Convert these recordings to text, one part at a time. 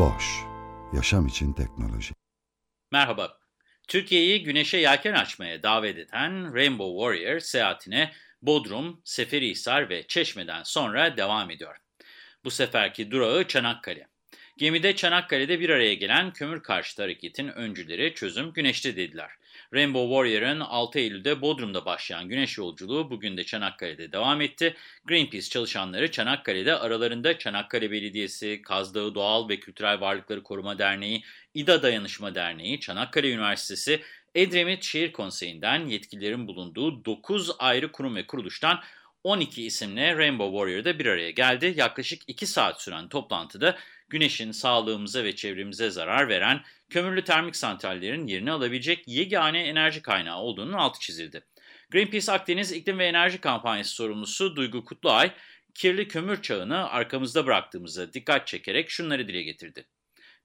Boş, yaşam için teknoloji. Merhaba, Türkiye'yi güneşe yelken açmaya davet eden Rainbow Warrior seyahatine Bodrum, Seferihisar ve Çeşme'den sonra devam ediyor. Bu seferki durağı Çanakkale. Gemide Çanakkale'de bir araya gelen kömür karşıtı hareketin öncüleri çözüm güneşte dediler. Rainbow Warrior'ın 6 Eylül'de Bodrum'da başlayan güneş yolculuğu bugün de Çanakkale'de devam etti. Greenpeace çalışanları Çanakkale'de aralarında Çanakkale Belediyesi, Kaz Dağı Doğal ve Kültürel Varlıkları Koruma Derneği, İDA Dayanışma Derneği, Çanakkale Üniversitesi, Edremit Şehir Konseyi'nden yetkililerin bulunduğu 9 ayrı kurum ve kuruluştan 12 isimle Rainbow Warrior'da bir araya geldi. Yaklaşık 2 saat süren toplantıda güneşin sağlığımıza ve çevremize zarar veren kömürlü termik santrallerin yerini alabilecek yegane enerji kaynağı olduğunun altı çizildi. Greenpeace Akdeniz İklim ve Enerji Kampanyası sorumlusu Duygu Kutluay, kirli kömür çağını arkamızda bıraktığımıza dikkat çekerek şunları dile getirdi.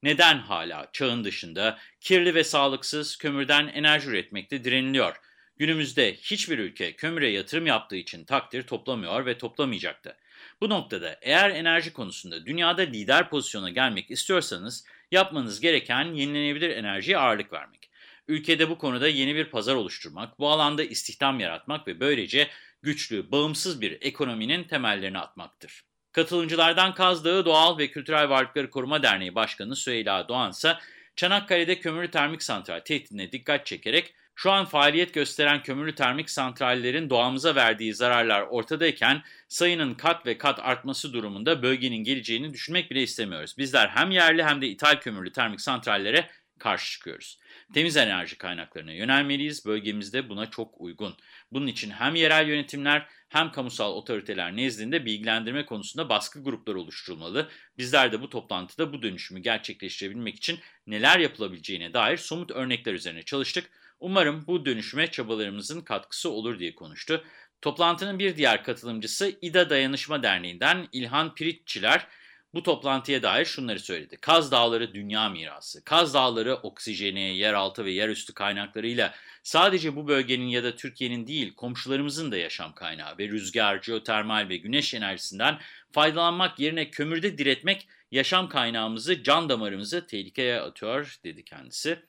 Neden hala çağın dışında kirli ve sağlıksız kömürden enerji üretmekte direniliyor? Günümüzde hiçbir ülke kömüre yatırım yaptığı için takdir toplamıyor ve toplamayacaktı. Bu noktada eğer enerji konusunda dünyada lider pozisyona gelmek istiyorsanız yapmanız gereken yenilenebilir enerjiye ağırlık vermek. Ülkede bu konuda yeni bir pazar oluşturmak, bu alanda istihdam yaratmak ve böylece güçlü, bağımsız bir ekonominin temellerini atmaktır. Katılımcılardan Kaz Dağı Doğal ve Kültürel Varlıkları Koruma Derneği Başkanı Süheyla Doğan ise Çanakkale'de kömürlü termik santral tehdidine dikkat çekerek şu an faaliyet gösteren kömürlü termik santrallerin doğamıza verdiği zararlar ortadayken sayının kat ve kat artması durumunda bölgenin geleceğini düşünmek bile istemiyoruz. Bizler hem yerli hem de ithal kömürlü termik santrallere karşı çıkıyoruz. Temiz enerji kaynaklarına yönelmeliyiz. Bölgemizde buna çok uygun. Bunun için hem yerel yönetimler hem kamusal otoriteler nezdinde bilgilendirme konusunda baskı grupları oluşturulmalı. Bizler de bu toplantıda bu dönüşümü gerçekleştirebilmek için neler yapılabileceğine dair somut örnekler üzerine çalıştık. Umarım bu dönüşüme çabalarımızın katkısı olur diye konuştu. Toplantının bir diğer katılımcısı İDA Dayanışma Derneği'nden İlhan Piritçiler bu toplantıya dair şunları söyledi. Kaz Dağları dünya mirası. Kaz Dağları oksijeni, yeraltı ve yerüstü kaynaklarıyla sadece bu bölgenin ya da Türkiye'nin değil komşularımızın da yaşam kaynağı ve rüzgar, jeotermal ve güneş enerjisinden faydalanmak yerine kömürde diretmek yaşam kaynağımızı, can damarımızı tehlikeye atıyor dedi kendisi.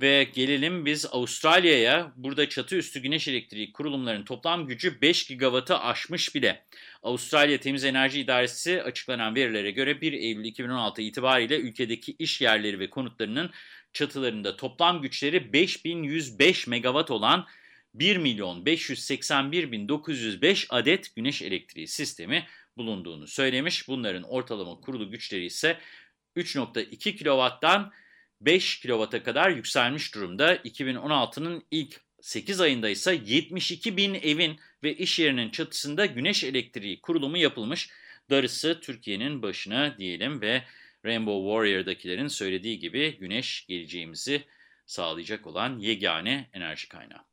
Ve gelelim biz Avustralya'ya. Burada çatı üstü güneş elektriği kurulumlarının toplam gücü 5 gigawattı aşmış bile. Avustralya Temiz Enerji İdaresi açıklanan verilere göre 1 Eylül 2016 itibariyle ülkedeki iş yerleri ve konutlarının çatılarında toplam güçleri 5105 megawatt olan 1 milyon 581 bin 905 adet güneş elektriği sistemi bulunduğunu söylemiş. Bunların ortalama kurulu güçleri ise 3.2 kilowatttan 5 kW'a kadar yükselmiş durumda. 2016'nın ilk 8 ayında ise 72 bin evin ve iş yerinin çatısında güneş elektriği kurulumu yapılmış. Darısı Türkiye'nin başına diyelim ve Rainbow Warrior'dakilerin söylediği gibi güneş geleceğimizi sağlayacak olan yegane enerji kaynağı.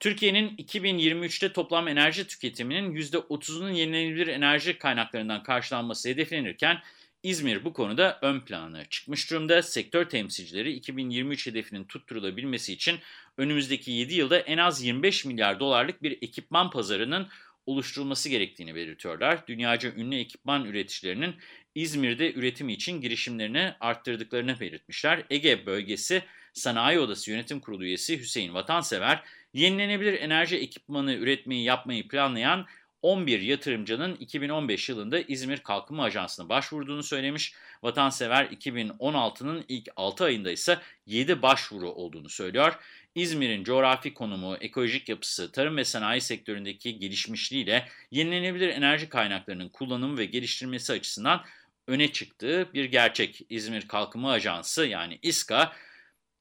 Türkiye'nin 2023'te toplam enerji tüketiminin %30'unun yenilenebilir enerji kaynaklarından karşılanması hedeflenirken İzmir bu konuda ön plana çıkmış durumda. Sektör temsilcileri 2023 hedefinin tutturulabilmesi için önümüzdeki 7 yılda en az 25 milyar dolarlık bir ekipman pazarının oluşturulması gerektiğini belirtiyorlar. Dünyaca ünlü ekipman üreticilerinin İzmir'de üretimi için girişimlerini arttırdıklarını belirtmişler. Ege Bölgesi Sanayi Odası Yönetim Kurulu üyesi Hüseyin Vatansever, yenilenebilir enerji ekipmanı üretmeyi yapmayı planlayan 11 yatırımcının 2015 yılında İzmir Kalkınma Ajansı'na başvurduğunu söylemiş. Vatansever 2016'nın ilk 6 ayında ise 7 başvuru olduğunu söylüyor. İzmir'in coğrafi konumu, ekolojik yapısı, tarım ve sanayi sektöründeki gelişmişliğiyle yenilenebilir enerji kaynaklarının kullanımı ve geliştirilmesi açısından öne çıktığı bir gerçek. İzmir Kalkınma Ajansı yani İSKA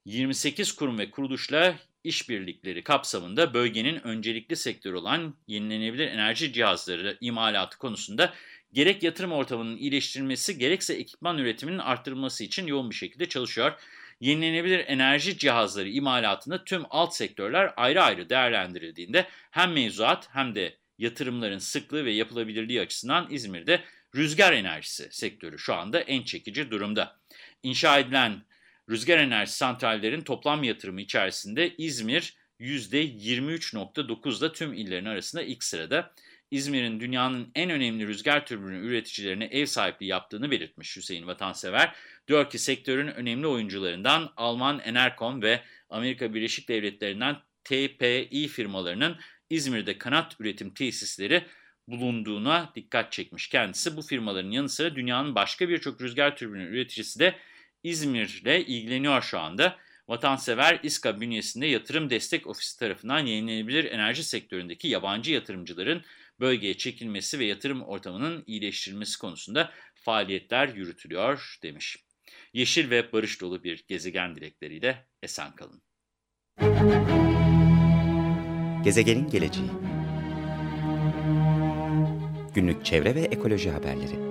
28 kurum ve kuruluşla işbirlikleri kapsamında bölgenin öncelikli sektörü olan yenilenebilir enerji cihazları imalatı konusunda gerek yatırım ortamının iyileştirilmesi gerekse ekipman üretiminin arttırılması için yoğun bir şekilde çalışıyor. Yenilenebilir enerji cihazları imalatında tüm alt sektörler ayrı ayrı değerlendirildiğinde hem mevzuat hem de yatırımların sıklığı ve yapılabilirliği açısından İzmir'de rüzgar enerjisi sektörü şu anda en çekici durumda. İnşa edilen rüzgar enerji santrallerin toplam yatırımı içerisinde İzmir %23.9'da tüm illerin arasında ilk sırada. İzmir'in dünyanın en önemli rüzgar türbünü üreticilerine ev sahipliği yaptığını belirtmiş Hüseyin Vatansever. Diyor ki sektörün önemli oyuncularından Alman Enercon ve Amerika Birleşik Devletleri'nden TPI firmalarının İzmir'de kanat üretim tesisleri bulunduğuna dikkat çekmiş kendisi. Bu firmaların yanı sıra dünyanın başka birçok rüzgar türbünü üreticisi de İzmir'le ilgileniyor şu anda. Vatansever İSKA bünyesinde yatırım destek ofisi tarafından yenilenebilir enerji sektöründeki yabancı yatırımcıların bölgeye çekilmesi ve yatırım ortamının iyileştirilmesi konusunda faaliyetler yürütülüyor demiş. Yeşil ve barış dolu bir gezegen dilekleriyle esen kalın. Gezegenin geleceği Günlük çevre ve ekoloji haberleri